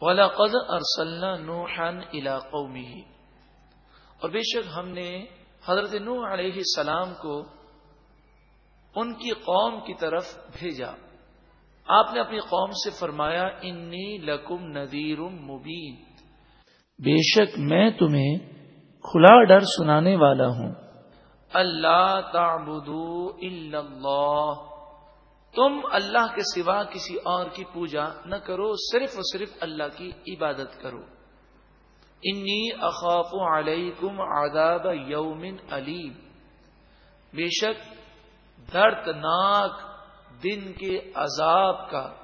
ولاقد ارسلنا نوحا الى قومه۔ اور بے شک ہم نے حضرت نوح علیہ السلام کو ان کی قوم کی طرف بھیجا۔ آپ نے اپنی قوم سے فرمایا، انی لکم نذیر مبین۔ بے شک میں تمہیں کھلا ڈر سنانے والا ہوں۔ اللہ تعبدو الا اللہ۔ تم اللہ کے سوا کسی اور کی پوجا نہ کرو، صرف اور صرف اللہ کی عبادت کرو۔ انی اخاف علیکم عذاب یوم علیم۔ بے شک دردناک دن کے عذاب کا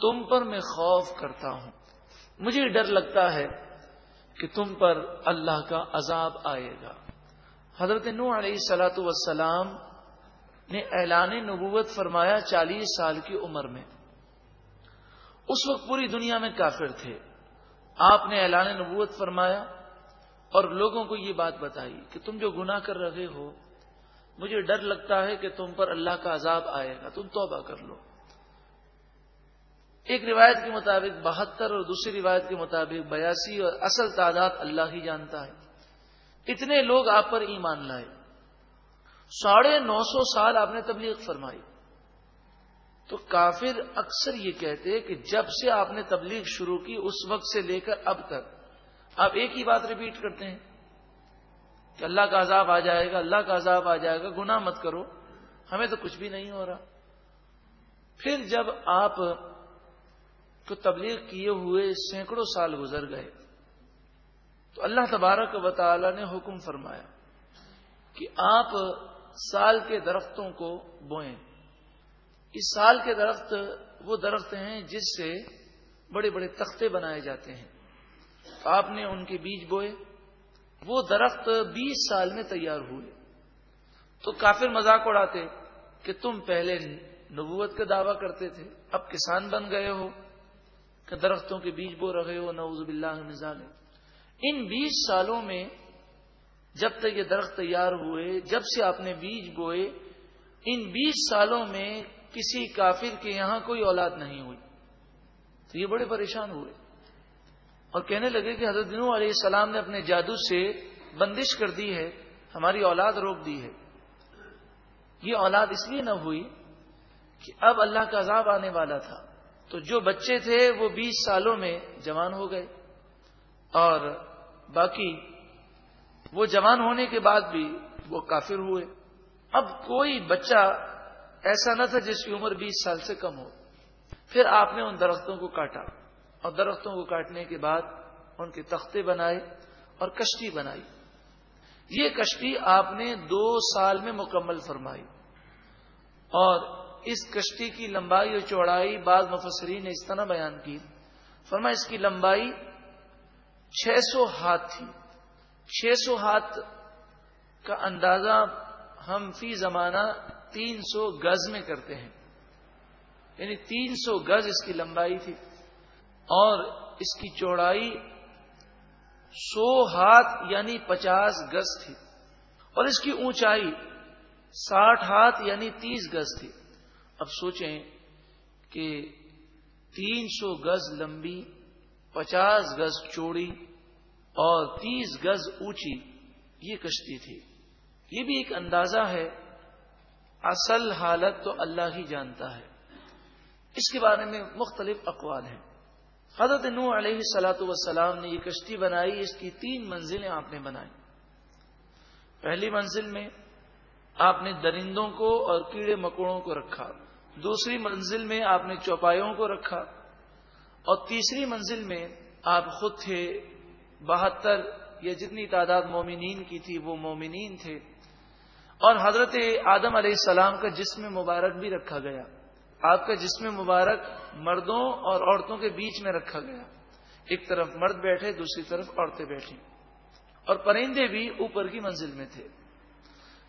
تم پر میں خوف کرتا ہوں۔ مجھے ڈر لگتا ہے کہ تم پر اللہ کا عذاب آئے گا۔ حضرت نو علیہ سلاۃ وسلام نے اعلان نبوت فرمایا چالیس سال کی عمر میں۔ اس وقت پوری دنیا میں کافر تھے۔ آپ نے اعلان نبوت فرمایا اور لوگوں کو یہ بات بتائی کہ تم جو گناہ کر رہے ہو، مجھے ڈر لگتا ہے کہ تم پر اللہ کا عذاب آئے گا۔ تم توبہ کر لو۔ ایک روایت کے مطابق بہتر اور دوسری روایت کے مطابق بیاسی اور اصل تعداد اللہ ہی جانتا ہے۔ اتنے لوگ آپ پر ایمان لائے۔ ساڑھے نو سو سال آپ نے تبلیغ فرمائی۔ تو کافر اکثر یہ کہتے کہ جب سے آپ نے تبلیغ شروع کی، اس وقت سے لے کر اب تک، آپ ایک ہی بات ریپیٹ کرتے ہیں کہ اللہ کا عذاب آ جائے گا، اللہ کا عذاب آ جائے گا، گناہ مت کرو، ہمیں تو کچھ بھی نہیں ہو رہا۔ پھر جب آپ کو تبلیغ کیے ہوئے سینکڑوں سال گزر گئے، تو اللہ تبارک و تعالی نے حکم فرمایا کہ آپ سال کے درختوں کو بوئیں۔ اس سال کے درخت وہ درخت ہیں جس سے بڑے بڑے تختے بنائے جاتے ہیں۔ آپ نے ان کے بیج بوئے۔ وہ درخت بیس سال میں تیار ہوئے۔ تو کافر مذاق اڑاتے کہ تم پہلے نبوت کا دعویٰ کرتے تھے، اب کسان بن گئے ہو کہ درختوں کے بیج بو رہے ہو نوز باللہ نظام ان بیس سالوں میں جب تک یہ درخت تیار ہوئے، جب سے آپ نے بیج بوئے، ان بیس سالوں میں کسی کافر کے یہاں کوئی اولاد نہیں ہوئی۔ تو یہ بڑے پریشان ہوئے۔ اور کہنے لگے کہ حضرت دنوں علیہ السلام نے اپنے جادو سے بندش کر دی ہے، ہماری اولاد روک دی ہے۔ یہ اولاد اس لیے نہ ہوئی کہ اب اللہ کا عذاب آنے والا تھا۔ تو جو بچے تھے، وہ بیس سالوں میں جوان ہو گئے۔ اور باقی وہ جوان ہونے کے بعد بھی وہ کافر ہوئے۔ اب کوئی بچہ ایسا نہ تھا جس کی عمر بیس سال سے کم ہو۔ پھر آپ نے ان درختوں کو کاٹا اور درختوں کو کاٹنے کے بعد ان کے تختے بنائے اور کشتی بنائی۔ یہ کشتی آپ نے دو سال میں مکمل فرمائی۔ اور اس کشتی کی لمبائی اور چوڑائی بعض مفسرین نے اس طرح بیان کی۔ فرما اس کی لمبائی چھ سو ہاتھ تھی۔ چھ سو ہاتھ کا اندازہ ہم فی زمانہ تین سو گز میں کرتے ہیں۔ یعنی تین سو گز اس کی لمبائی تھی۔ اور اس کی چوڑائی سو ہاتھ یعنی پچاس گز تھی۔ اور اس کی اونچائی ساٹھ ہاتھ یعنی تیس گز تھی۔ اب سوچیں کہ تین سو گز لمبی، پچاس گز چوڑی اور تیس گز اونچی یہ کشتی تھی۔ یہ بھی ایک اندازہ ہے۔ اصل حالت تو اللہ ہی جانتا ہے۔ اس کے بارے میں مختلف اقوال ہیں۔ حضرت نو علیہ سلاۃ وسلام نے یہ کشتی بنائی، اس کی تین منزلیں آپ نے بنائی۔ پہلی منزل میں آپ نے درندوں کو اور کیڑے مکوڑوں کو رکھا۔ دوسری منزل میں آپ نے چوپایوں کو رکھا۔ اور تیسری منزل میں آپ خود تھے بہتر یا جتنی تعداد مومنین کی تھی وہ مومنین تھے۔ اور حضرت آدم علیہ السلام کا جسم مبارک بھی رکھا گیا۔ آپ کا جسم مبارک مردوں اور عورتوں کے بیچ میں رکھا گیا۔ ایک طرف مرد بیٹھے، دوسری طرف عورتیں بیٹھی اور پرندے بھی اوپر کی منزل میں تھے۔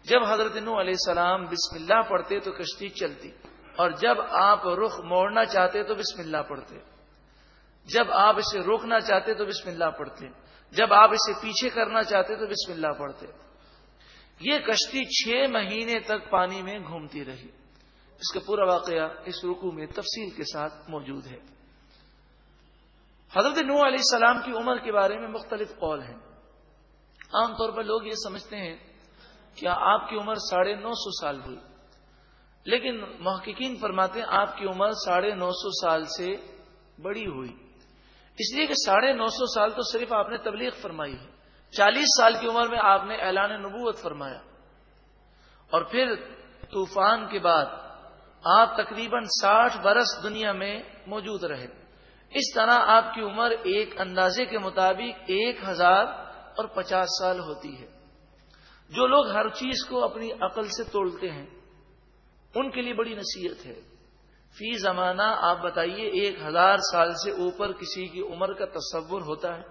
جب حضرت نو علیہ السلام بسم اللہ پڑھتے تو کشتی چلتی۔ اور جب آپ رخ موڑنا چاہتے تو بسم اللہ پڑھتے۔ جب آپ اسے روکنا چاہتے تو بسم اللہ پڑھتے۔ جب آپ اسے پیچھے کرنا چاہتے تو بسم اللہ پڑھتے۔ یہ کشتی چھ مہینے تک پانی میں گھومتی رہی۔ اس کا پورا واقعہ اس رکو میں تفصیل کے ساتھ موجود ہے۔ حضرت نو علیہ السلام کی عمر کے بارے میں مختلف قول ہیں۔ عام طور پر لوگ یہ سمجھتے ہیں، کیا آپ کی عمر ساڑھے نو سو سال ہوئی؟ لیکن محققین فرماتے ہیں، آپ کی عمر ساڑھے نو سو سال سے بڑی ہوئی۔ اس لیے کہ ساڑھے نو سو سال تو صرف آپ نے تبلیغ فرمائی ہے۔ چالیس سال کی عمر میں آپ نے اعلان نبوت فرمایا۔ اور پھر طوفان کے بعد آپ تقریباً ساٹھ برس دنیا میں موجود رہے۔ اس طرح آپ کی عمر ایک اندازے کے مطابق ایک ہزار اور پچاس سال ہوتی ہے۔ جو لوگ ہر چیز کو اپنی عقل سے توڑتے ہیں، ان کے لیے بڑی نصیحت ہے۔ فی زمانہ، آپ بتائیے، ایک ہزار سال سے اوپر کسی کی عمر کا تصور ہوتا ہے؟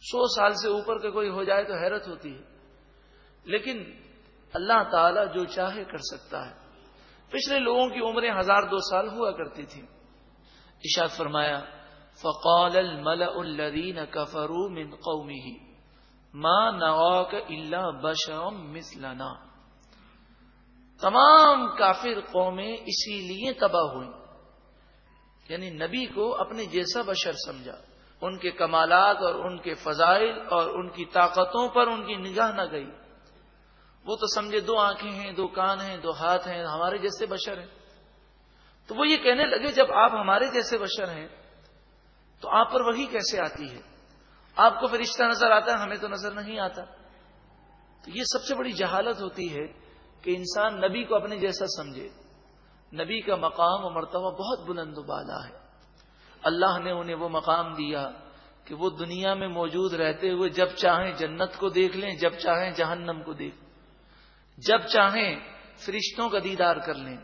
سو سال سے اوپر کا کوئی ہو جائے تو حیرت ہوتی ہے۔ لیکن اللہ تعالی جو چاہے کر سکتا ہے۔ پچھلے لوگوں کی عمریں ہزار دو سال ہوا کرتی تھی اشاد فرمایا، فقال الملأ الذين كفروا من قومه ما نواك الا بشر مثلنا۔ تمام کافر قومیں اسی لیے تباہ ہوئی یعنی نبی کو اپنے جیسا بشر سمجھا۔ ان کے کمالات اور ان کے فضائل اور ان کی طاقتوں پر ان کی نگاہ نہ گئی۔ وہ تو سمجھے دو آنکھیں ہیں، دو کان ہیں، دو ہاتھ ہیں، ہمارے جیسے بشر ہیں۔ تو وہ یہ کہنے لگے، جب آپ ہمارے جیسے بشر ہیں، تو آپ پر وہی کیسے آتی ہے؟ آپ کو فرشتہ نظر آتا ہے، ہمیں تو نظر نہیں آتا۔ تو یہ سب سے بڑی جہالت ہوتی ہے کہ انسان نبی کو اپنے جیسا سمجھے۔ نبی کا مقام و مرتبہ بہت بلند و بالا ہے۔ اللہ نے انہیں وہ مقام دیا کہ وہ دنیا میں موجود رہتے ہوئے جب چاہیں جنت کو دیکھ لیں، جب چاہیں جہنم کو دیکھ۔ جب چاہیں فرشتوں کا دیدار کر لیں،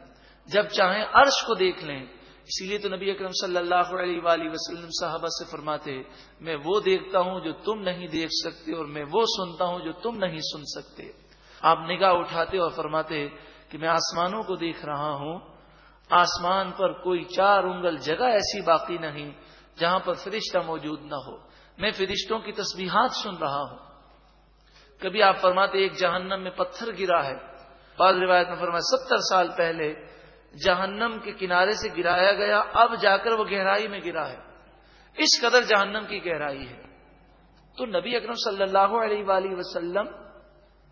جب چاہیں عرش کو دیکھ لیں۔ اسی لیے تو نبی اکرم صلی اللہ علیہ وآلہ وسلم صاحبہ سے فرماتے، میں وہ دیکھتا ہوں جو تم نہیں دیکھ سکتے اور میں وہ سنتا ہوں جو تم نہیں سن سکتے۔ آپ نگاہ اٹھاتے اور فرماتے کہ میں آسمانوں کو دیکھ رہا ہوں۔ آسمان پر کوئی چار انگل جگہ ایسی باقی نہیں جہاں پر فرشتہ موجود نہ ہو۔ میں فرشتوں کی تسبیحات سن رہا ہوں۔ کبھی آپ فرماتے ایک جہنم میں پتھر گرا ہے۔ بعض روایت میں فرمایا ستر سال پہلے جہنم کے کنارے سے گرایا گیا، اب جا کر وہ گہرائی میں گرا ہے۔ اس قدر جہنم کی گہرائی ہے۔ تو نبی اکرم صلی اللہ علیہ وآلہ وسلم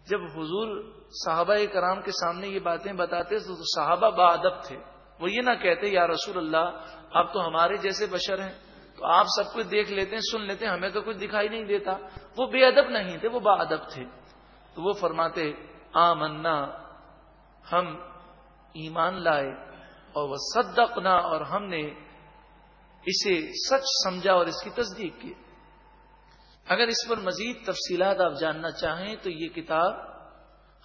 جب حضور صحابہ کرام کے سامنے یہ باتیں بتاتے تو صحابہ با ادب تھے۔ وہ یہ نہ کہتے، یا رسول اللہ، آپ تو ہمارے جیسے بشر ہیں۔ تو آپ سب کچھ دیکھ لیتے ہیں، سن لیتے ہیں، ہمیں تو کچھ دکھائی نہیں دیتا۔ وہ بے ادب نہیں تھے، وہ با ادب تھے۔ تو وہ فرماتے آ منا ہم ایمان لائے اور وہ صدقنا اور ہم نے اسے سچ سمجھا اور اس کی تصدیق کی۔ اگر اس پر مزید تفصیلات آپ جاننا چاہیں تو یہ کتاب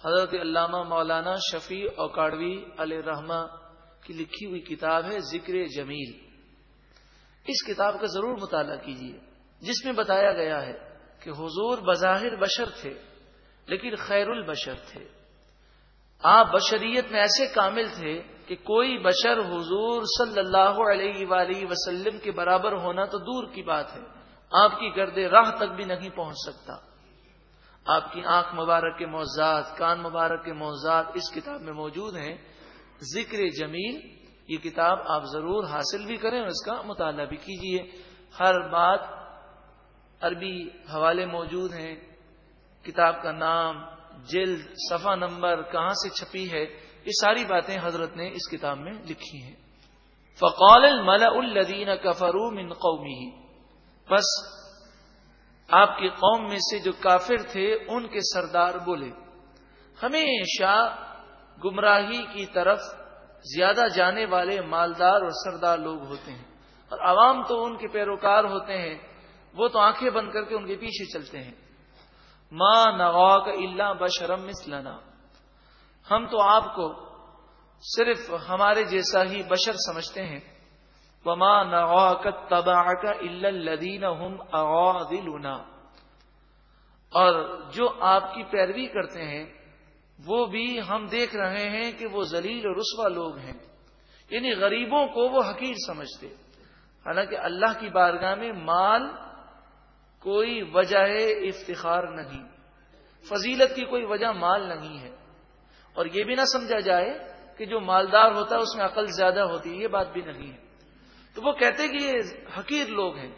حضرت علامہ مولانا شفیع اوکاڑوی علیہ رحمہ کی لکھی ہوئی کتاب ہے ذکر جمیل۔ اس کتاب کا ضرور مطالعہ کیجیے جس میں بتایا گیا ہے کہ حضور بظاہر بشر تھے، لیکن خیر البشر تھے۔ آپ بشریت میں ایسے کامل تھے کہ کوئی بشر حضور صلی اللہ علیہ وآلہ وسلم کے برابر ہونا تو دور کی بات ہے۔ آپ کی گرد راہ تک بھی نہیں پہنچ سکتا۔ آپ کی آنکھ مبارک کے موضاعات کان مبارک کے موضاعات اس کتاب میں موجود ہیں۔ ذکر جمیل، یہ کتاب آپ ضرور حاصل بھی کریں اور اس کا مطالعہ بھی کیجیے ہر بات عربی حوالے موجود ہیں۔ کتاب کا نام، جلد، صفحہ نمبر کہاں سے چھپی ہے؟ یہ ساری باتیں حضرت نے اس کتاب میں لکھی ہیں۔ فقال الملا الدین کفرو من قومی بس آپ کی قوم میں سے جو کافر تھے، ان کے سردار بولے، ہمیشہ گمراہی کی طرف زیادہ جانے والے مالدار اور سردار لوگ ہوتے ہیں۔ اور عوام تو ان کے پیروکار ہوتے ہیں، وہ تو آنکھیں بند کر کے ان کے پیچھے چلتے ہیں۔ ماں نوا کا اللہ بشرم مسلنا ہم تو آپ کو صرف ہمارے جیسا ہی بشر سمجھتے ہیں۔ وما نوا کا تباہ کا الدین ہم اور جو آپ کی پیروی کرتے ہیں، وہ بھی ہم دیکھ رہے ہیں کہ وہ ذلیل اور رسوا لوگ ہیں۔ یعنی غریبوں کو وہ حقیر سمجھتے۔ حالانکہ اللہ کی بارگاہ میں مال کوئی وجہ افتخار نہیں۔ فضیلت کی کوئی وجہ مال نہیں ہے۔ اور یہ بھی نہ سمجھا جائے کہ جو مالدار ہوتا ہے، اس میں عقل زیادہ ہوتی ہے، یہ بات بھی نہیں ہے۔ تو وہ کہتے کہ یہ حقیر لوگ ہیں،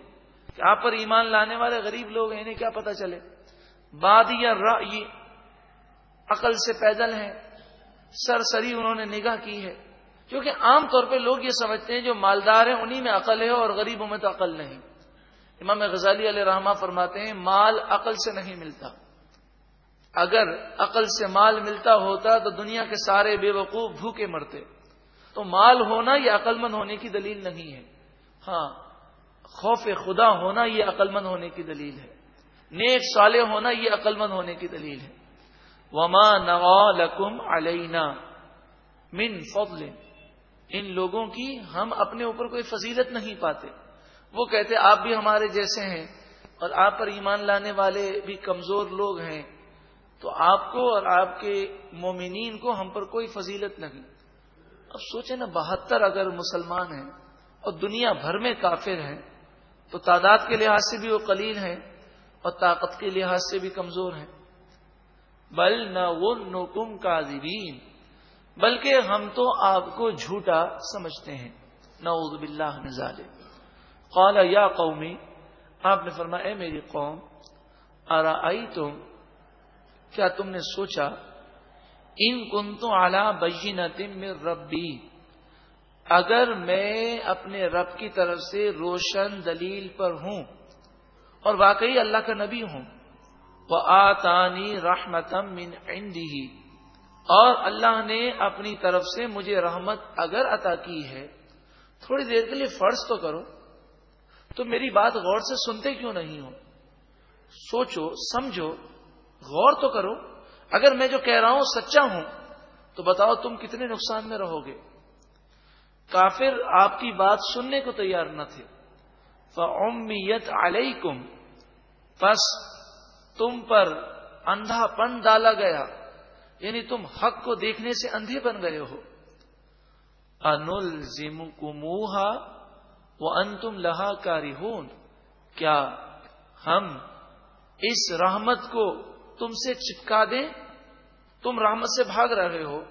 کہ آپ پر ایمان لانے والے غریب لوگ ہیں، انہیں کیا پتا چلے؟ باد یا عقل سے پیدل ہیں سر سری انہوں نے نگاہ کی ہے۔ کیونکہ عام طور پہ لوگ یہ سمجھتے ہیں جو مالدار ہیں، انہی میں عقل ہے اور غریبوں میں تو عقل نہیں۔ امام غزالی علیہ رحمہ فرماتے ہیں، مال عقل سے نہیں ملتا۔ اگر عقل سے مال ملتا ہوتا تو دنیا کے سارے بے وقوف بھوکے مرتے۔ تو مال ہونا یہ عقل مند ہونے کی دلیل نہیں ہے۔ ہاں خوف خدا ہونا یہ عقل مند ہونے کی دلیل ہے۔ نیک صالح ہونا یہ عقل مند ہونے کی دلیل ہے۔ وما نوا لکم علینا من فضل۔ ان لوگوں کی ہم اپنے اوپر کوئی فضیلت نہیں پاتے۔ وہ کہتے آپ بھی ہمارے جیسے ہیں اور آپ پر ایمان لانے والے بھی کمزور لوگ ہیں۔ تو آپ کو اور آپ کے مومنین کو ہم پر کوئی فضیلت نہیں۔ اب سوچیں نا، بہتر اگر مسلمان ہیں اور دنیا بھر میں کافر ہیں، تو تعداد کے لحاظ سے بھی وہ قلیل ہیں اور طاقت کے لحاظ سے بھی کمزور ہیں۔ بل نہ وہ نوکم کا بلکہ ہم تو آپ کو جھوٹا سمجھتے ہیں۔ نعوذ باللہ نظال قال یا قومی، آپ نے فرمایا، اے میری قوم ارا آئی تم کیا تم نے سوچا ان کن تو اعلی بین میں ربی، اگر میں اپنے رب کی طرف سے روشن دلیل پر ہوں، اور واقعی اللہ کا نبی ہوں وہ آتانی رحمتم من عندی اور اللہ نے اپنی طرف سے مجھے رحمت اگر عطا کی ہے، تھوڑی دیر کے لیے فرض تو کرو، تو میری بات غور سے سنتے کیوں نہیں ہو؟ سوچو، سمجھو، غور تو کرو اگر میں جو کہہ رہا ہوں سچا ہوں، تو بتاؤ تم کتنے نقصان میں رہو گے؟ کافر آپ کی بات سننے کو تیار نہ تھے۔ فمیت علیکم بس تم پر اندھا پن ڈالا گیا یعنی تم حق کو دیکھنے سے اندھے بن گئے ہو۔ انل زم کموہا وہ ان تم لہا کاری کیا ہم اس رحمت کو تم سے چپکا دیں، تم رحمت سے بھاگ رہے ہو،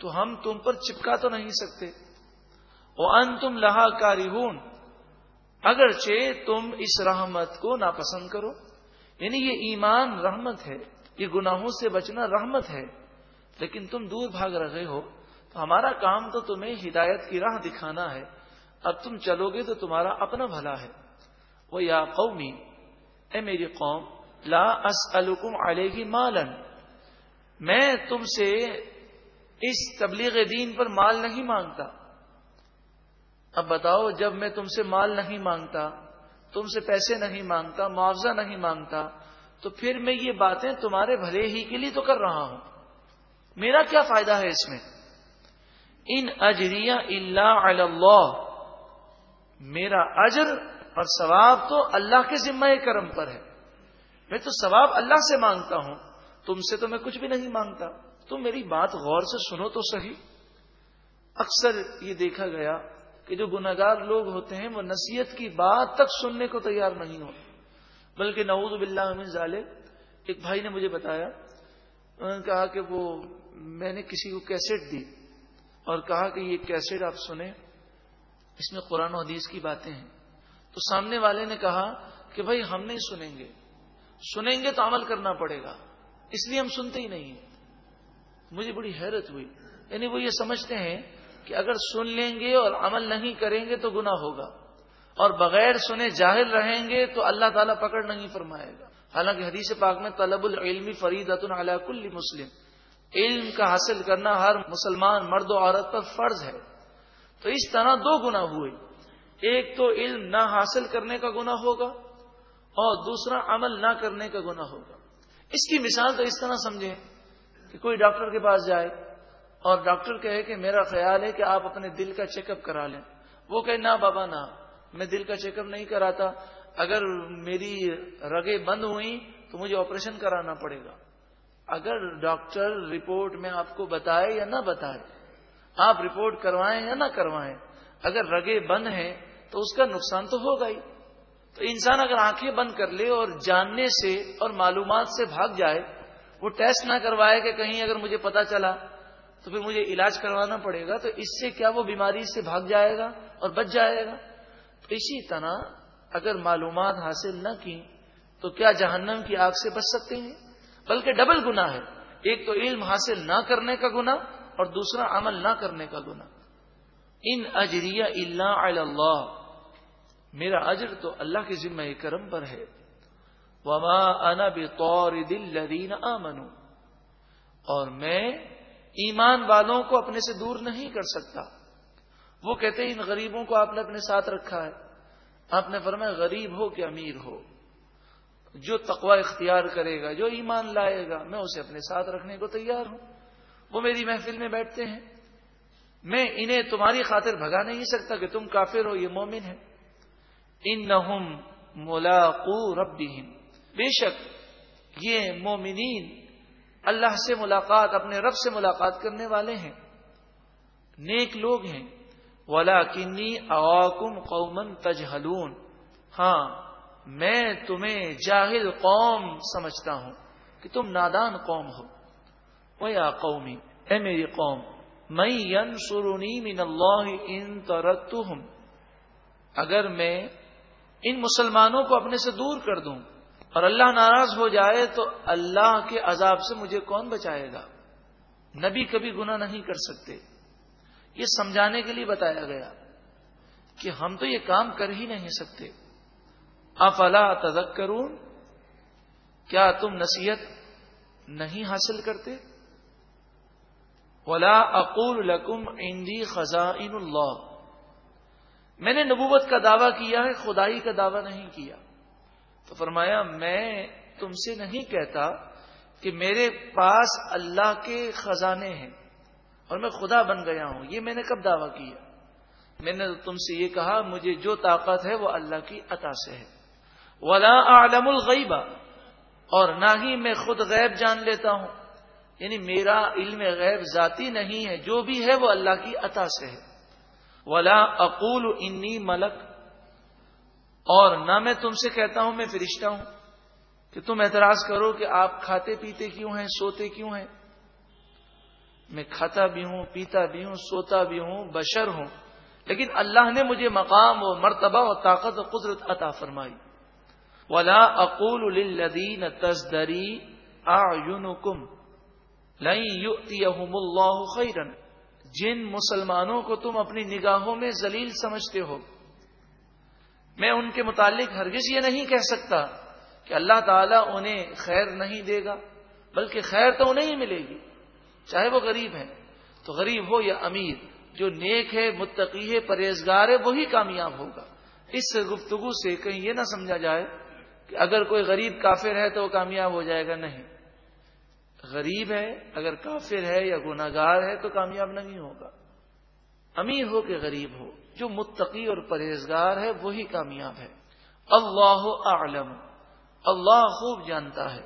تو ہم تم پر چپکا تو نہیں سکتے۔ وہ ان تم لہا کاری اگرچہ تم اس رحمت کو ناپسند کرو یعنی یہ ایمان رحمت ہے، یہ گناہوں سے بچنا رحمت ہے، لیکن تم دور بھاگ رہے ہو، تو ہمارا کام تو تمہیں ہدایت کی راہ دکھانا ہے۔ اب تم چلو گے تو تمہارا اپنا بھلا ہے۔ وہ یا قومی اے میری قوم لا اسلکم علیہ مالن میں تم سے اس تبلیغ دین پر مال نہیں مانگتا۔ اب بتاؤ، جب میں تم سے مال نہیں مانگتا، تم سے پیسے نہیں مانگتا، معاوضہ نہیں مانگتا، تو پھر میں یہ باتیں تمہارے بھلے ہی کے لیے تو کر رہا ہوں۔ میرا کیا فائدہ ہے اس میں؟ ان اجریا اللہ اللہ۔ میرا اجر اور ثواب تو اللہ کے ذمہ کرم پر ہے۔ میں تو ثواب اللہ سے مانگتا ہوں۔ تم سے تو میں کچھ بھی نہیں مانگتا۔ تم میری بات غور سے سنو تو صحیح۔ اکثر یہ دیکھا گیا کہ جو گناگار لوگ ہوتے ہیں وہ نصیحت کی بات تک سننے کو تیار نہیں ہوتے۔ بلکہ نعوذ باللہ من ظالب ایک بھائی نے مجھے بتایا، انہوں نے کہا کہ وہ، میں نے کسی کو کیسٹ دی اور کہا کہ یہ کیسٹ آپ سنیں، اس میں قرآن و حدیث کی باتیں ہیں۔ تو سامنے والے نے کہا کہ بھائی ہم نہیں سنیں گے۔ سنیں گے تو عمل کرنا پڑے گا۔ اس لیے ہم سنتے ہی نہیں مجھے بڑی حیرت ہوئی۔ یعنی وہ یہ سمجھتے ہیں کہ اگر سن لیں گے اور عمل نہیں کریں گے تو گنا ہوگا۔ اور بغیر سنے جاہل رہیں گے تو اللہ تعالیٰ پکڑ نہیں فرمائے گا۔ حالانکہ حدیث پاک میں طلب العلمی فرید علی کل مسلم۔ علم کا حاصل کرنا ہر مسلمان مرد و عورت پر فرض ہے۔ تو اس طرح دو گنا ہوئے۔ ایک تو علم نہ حاصل کرنے کا گنا ہوگا۔ اور دوسرا عمل نہ کرنے کا گنا ہوگا۔ اس کی مثال تو اس طرح سمجھیں کہ کوئی ڈاکٹر کے پاس جائے اور ڈاکٹر کہے کہ میرا خیال ہے کہ آپ اپنے دل کا چیک اپ کرا لیں۔ وہ کہ نہ بابا، نہ، میں دل کا چیک اپ نہیں کراتا۔ اگر میری رگیں بند ہوئی تو مجھے آپریشن کرانا پڑے گا۔ اگر ڈاکٹر رپورٹ میں آپ کو بتائے یا نہ بتائے، آپ رپورٹ کروائیں یا نہ کروائیں، اگر رگے بند ہیں تو اس کا نقصان تو ہوگا ہی۔ تو انسان اگر آنکھیں بند کر لے اور جاننے سے اور معلومات سے بھاگ جائے، وہ ٹیسٹ نہ کروائے کہ کہیں اگر مجھے پتا چلا تو پھر مجھے علاج کروانا پڑے گا، تو اس سے کیا وہ بیماری سے بھاگ جائے گا اور بچ جائے گا؟ تو اسی طرح اگر معلومات حاصل نہ کی تو کیا جہنم کی آگ سے بچ سکتے ہیں؟ بلکہ ڈبل گنا ہے۔ ایک تو علم حاصل نہ کرنے کا گنا اور دوسرا عمل نہ کرنے کا گنا ان اجریہ اللہ اللہ۔ میرا اجر تو اللہ کے ذمہ کرم پر ہے۔ وما انا بطور دل لدین آمنو اور میں ایمان والوں کو اپنے سے دور نہیں کر سکتا۔ وہ کہتے ہیں، ان غریبوں کو آپ نے اپنے ساتھ رکھا ہے۔ آپ نے فرمایا، غریب ہو کہ امیر ہو۔ جو تقوی اختیار کرے گا، جو ایمان لائے گا، میں اسے اپنے ساتھ رکھنے کو تیار ہوں۔ وہ میری محفل میں بیٹھتے ہیں۔ میں انہیں تمہاری خاطر بھگا نہیں سکتا کہ تم کافر ہو، یہ مومن ہے ان نہ ملاقو ربیم بے شک یہ مومنین اللہ سے ملاقات، اپنے رب سے ملاقات کرنے والے ہیں۔ نیک لوگ ہیں۔ ولا کنی اوکم قومن تجہلون ہاں میں تمہیں جاہل قوم سمجھتا ہوں کہ تم نادان قوم ہو۔ وہ یا قومی اے میری قوم میں ین من اللہ ان ترت اگر میں ان مسلمانوں کو اپنے سے دور کر دوں۔ اور اللہ ناراض ہو جائے تو اللہ کے عذاب سے مجھے کون بچائے گا؟ نبی کبھی گنا نہیں کر سکتے۔ یہ سمجھانے کے لیے بتایا گیا کہ ہم تو یہ کام کر ہی نہیں سکتے۔ افلا تدک کیا تم نصیحت نہیں حاصل کرتے؟ ولا اقول لکم اندی خزائن اللہ۔ میں نے نبوت کا دعویٰ کیا ہے، خدائی کا دعویٰ نہیں کیا۔ تو فرمایا، میں تم سے نہیں کہتا کہ میرے پاس اللہ کے خزانے ہیں اور میں خدا بن گیا ہوں۔ یہ میں نے کب دعویٰ کیا؟ میں نے تم سے یہ کہا، مجھے جو طاقت ہے وہ اللہ کی عطا سے ہے۔ ولا عالم الغیبہ اور نہ ہی میں خود غیب جان لیتا ہوں۔ یعنی میرا علم غیب ذاتی نہیں ہے، جو بھی ہے وہ اللہ کی عطا سے ہے۔ ولا اقول انی ملک اور نہ میں تم سے کہتا ہوں، میں فرشتہ ہوں کہ تم اعتراض کرو کہ آپ کھاتے پیتے کیوں ہیں، سوتے کیوں ہیں؟ میں کھاتا بھی ہوں، پیتا بھی ہوں، سوتا بھی ہوں، بشر ہوں۔ لیکن اللہ نے مجھے مقام و مرتبہ و طاقت و قدرت عطا فرمائی۔ ولا اقول للذین تزدری اعینکم لن یؤتیہم اللہ خیرا جن مسلمانوں کو تم اپنی نگاہوں میں ذلیل سمجھتے ہو میں ان کے متعلق ہرگز یہ نہیں کہہ سکتا کہ اللہ تعالیٰ انہیں خیر نہیں دے گا، بلکہ خیر تو انہیں ہی ملے گی۔ چاہے وہ غریب ہے تو غریب ہو یا امیر، جو نیک ہے، متقی ہے، پرہیزگار ہے، وہی کامیاب ہوگا۔ اس گفتگو سے کہیں یہ نہ سمجھا جائے کہ اگر کوئی غریب کافر ہے تو وہ کامیاب ہو جائے گا، نہیں۔ غریب ہے، اگر کافر ہے یا گناگار ہے تو کامیاب نہیں ہوگا۔ امیر ہو کہ غریب ہو، جو متقی اور پرہیزگار ہے وہی کامیاب ہے۔ اللہ اعلم، اللہ خوب جانتا ہے۔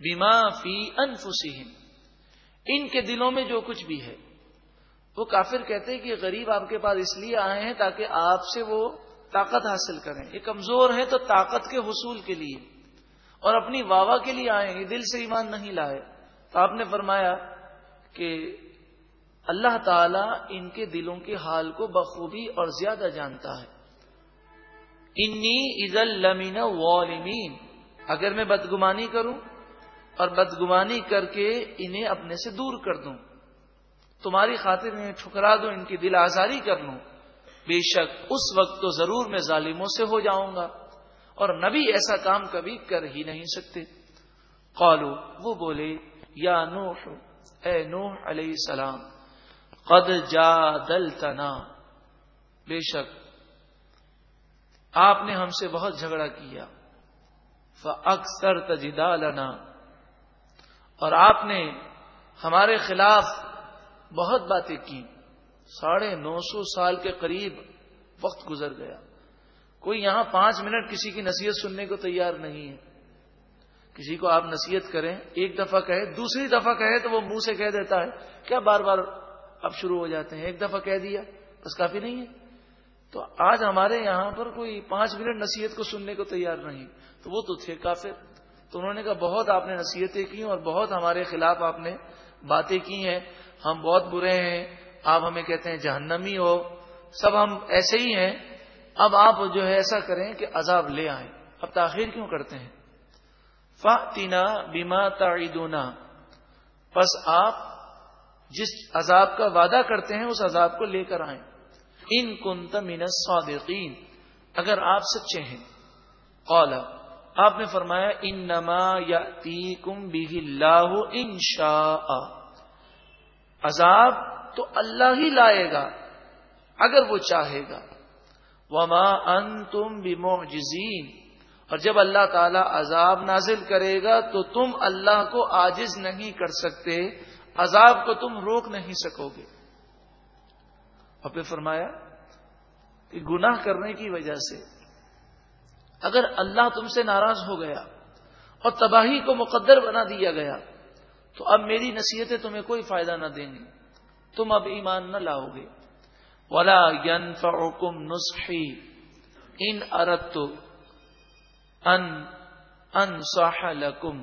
بیما فی انفسہم، ان کے دلوں میں جو کچھ بھی ہے۔ وہ کافر کہتے ہیں کہ غریب آپ کے پاس اس لیے آئے ہیں تاکہ آپ سے وہ طاقت حاصل کریں۔ یہ کمزور ہے تو طاقت کے حصول کے لیے۔ اور اپنی واہ کے لیے آئے یہ دل سے ایمان نہیں لائے۔ آپ نے فرمایا کہ اللہ تعالی ان کے دلوں کے حال کو بخوبی اور زیادہ جانتا ہے۔ انی لمین والمین اگر میں بدگمانی کروں اور بدگمانی کر کے انہیں اپنے سے دور کر دوں، تمہاری خاطر انہیں ٹھکرا دوں، ان کی دل آزاری کر لوں، بے شک اس وقت تو ضرور میں ظالموں سے ہو جاؤں گا اور نبی ایسا کام کبھی کر ہی نہیں سکتے۔ قالو، وہ بولے یا نوح، اے نوح علیہ السلام، قد جا بے شک، آپ نے ہم سے بہت جھگڑا کیا۔ اکثر تجدا لنا اور آپ نے ہمارے خلاف بہت باتیں کی۔ ساڑھے نو سو سال کے قریب وقت گزر گیا۔ کوئی یہاں پانچ منٹ کسی کی نصیحت سننے کو تیار نہیں ہے۔ کسی کو آپ نصیحت کریں، ایک دفعہ کہے، دوسری دفعہ کہے تو وہ منہ سے کہہ دیتا ہے۔ کیا بار بار اب شروع ہو جاتے ہیں؟ ایک دفعہ کہہ دیا، بس کافی نہیں ہے۔ تو آج ہمارے یہاں پر کوئی پانچ منٹ نصیحت کو سننے کو تیار نہیں۔ تو وہ تو تھے کافر۔ تو انہوں نے کہا، بہت آپ نے نصیحتیں کی اور بہت ہمارے خلاف آپ نے باتیں کی ہیں۔ ہم بہت برے ہیں، آپ ہمیں کہتے ہیں جہنمی ہو۔ سب ہم ایسے ہی ہیں۔ اب آپ جو ہے ایسا کریں کہ عذاب لے آئیں۔ اب تاخیر کیوں کرتے ہیں؟ فاتینا بیما تعیدونا پس آپ جس عذاب کا وعدہ کرتے ہیں، اس عذاب کو لے کر آئیں۔ ان کنت من الصادقین۔ اگر آپ سچے ہیں۔ قال، آپ نے فرمایا ان نما یا کم بھی اللہ ان عذاب تو اللہ ہی لائے گا، اگر وہ چاہے گا۔ وما ان تم اور جب اللہ تعالی عذاب نازل کرے گا تو تم اللہ کو آجز نہیں کر سکتے، عذاب کو تم روک نہیں سکو گے اور پھر فرمایا کہ گناہ کرنے کی وجہ سے اگر اللہ تم سے ناراض ہو گیا اور تباہی کو مقدر بنا دیا گیا، تو اب میری نصیحتیں تمہیں کوئی فائدہ نہ دیں گی۔ تم اب ایمان نہ لاؤ گے ولا ین فکم نسخی ان ارت ان ان لکم.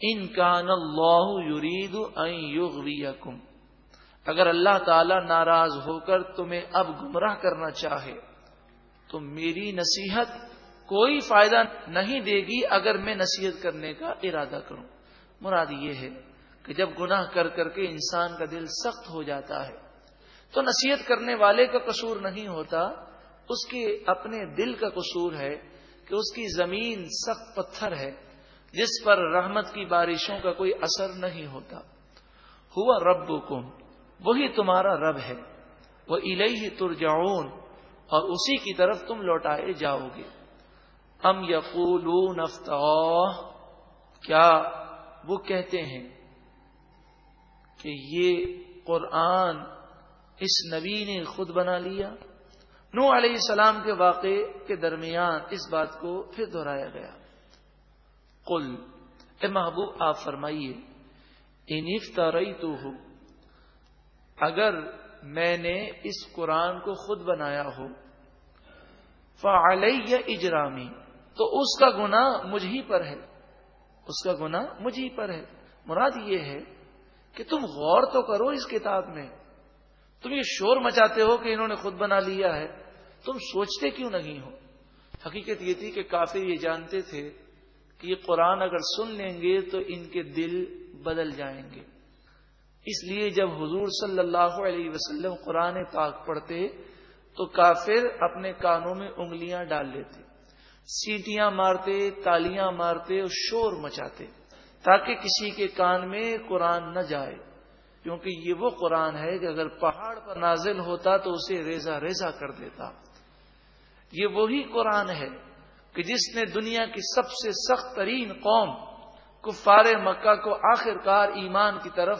ان کان اللہ یرید ان یغویکم. اگر اللہ تعالی ناراض ہو کر تمہیں اب گمراہ کرنا چاہے، تو میری نصیحت کوئی فائدہ نہیں دے گی اگر میں نصیحت کرنے کا ارادہ کروں۔ مراد یہ ہے کہ جب گناہ کر کر کے انسان کا دل سخت ہو جاتا ہے، تو نصیحت کرنے والے کا قصور نہیں ہوتا، اس کے اپنے دل کا قصور ہے کہ اس کی زمین سخت پتھر ہے، جس پر رحمت کی بارشوں کا کوئی اثر نہیں ہوتا۔ ہوا رب وہی تمہارا رب ہے۔ وہ الہی ترجعون، اور اسی کی طرف تم لوٹائے جاؤ گے۔ ام یقولون افتاہ کیا وہ کہتے ہیں کہ یہ قرآن اس نبی نے خود بنا لیا؟ نو علیہ السلام کے واقعے کے درمیان اس بات کو پھر دہرایا گیا۔ قل، اے محبوب، آپ فرمائیے انفتارئی تو ہو اگر میں نے اس قرآن کو خود بنایا ہو، فعلیہ اجرامی، تو اس کا گنا مجھ ہی پر ہے۔ اس کا گنا مجھ ہی پر ہے۔ مراد یہ ہے کہ تم غور تو کرو اس کتاب میں تم یہ شور مچاتے ہو کہ انہوں نے خود بنا لیا ہے۔ تم سوچتے کیوں نہیں ہو؟ حقیقت یہ تھی کہ کافی یہ جانتے تھے کہ یہ قرآن اگر سن لیں گے تو ان کے دل بدل جائیں گے۔ اس لیے جب حضور صلی اللہ علیہ وسلم قرآن پاک پڑھتے تو کافر اپنے کانوں میں انگلیاں ڈال لیتے سیٹیاں مارتے، تالیاں مارتے اور شور مچاتے تاکہ کسی کے کان میں قرآن نہ جائے۔ کیونکہ یہ وہ قرآن ہے کہ اگر پہاڑ پر نازل ہوتا تو اسے ریزا ریزا کر دیتا۔ یہ وہی قرآن ہے کہ جس نے دنیا کی سب سے سخت ترین قوم کفار مکہ کو آخر کار ایمان کی طرف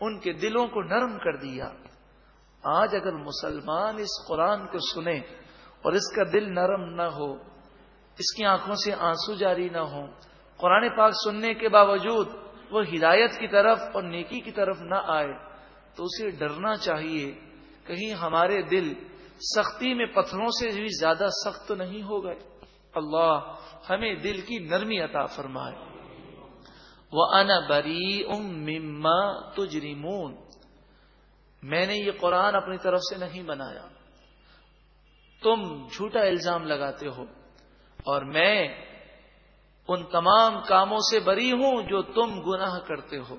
ان کے دلوں کو نرم کر دیا۔ آج اگر مسلمان اس قرآن کو سنیں اور اس کا دل نرم نہ ہو، اس کی آنکھوں سے آنسو جاری نہ ہو قرآن پاک سننے کے باوجود وہ ہدایت کی طرف اور نیکی کی طرف نہ آئے، تو اسے ڈرنا چاہیے۔ کہیں ہمارے دل سختی میں پتھروں سے بھی زیادہ سخت نہیں ہو گئے؟ اللہ ہمیں دل کی نرمی عطا فرمائے۔ وہ ان بری ام تجریمون میں نے یہ قرآن اپنی طرف سے نہیں بنایا۔ تم جھوٹا الزام لگاتے ہو اور میں ان تمام کاموں سے بری ہوں جو تم گناہ کرتے ہو۔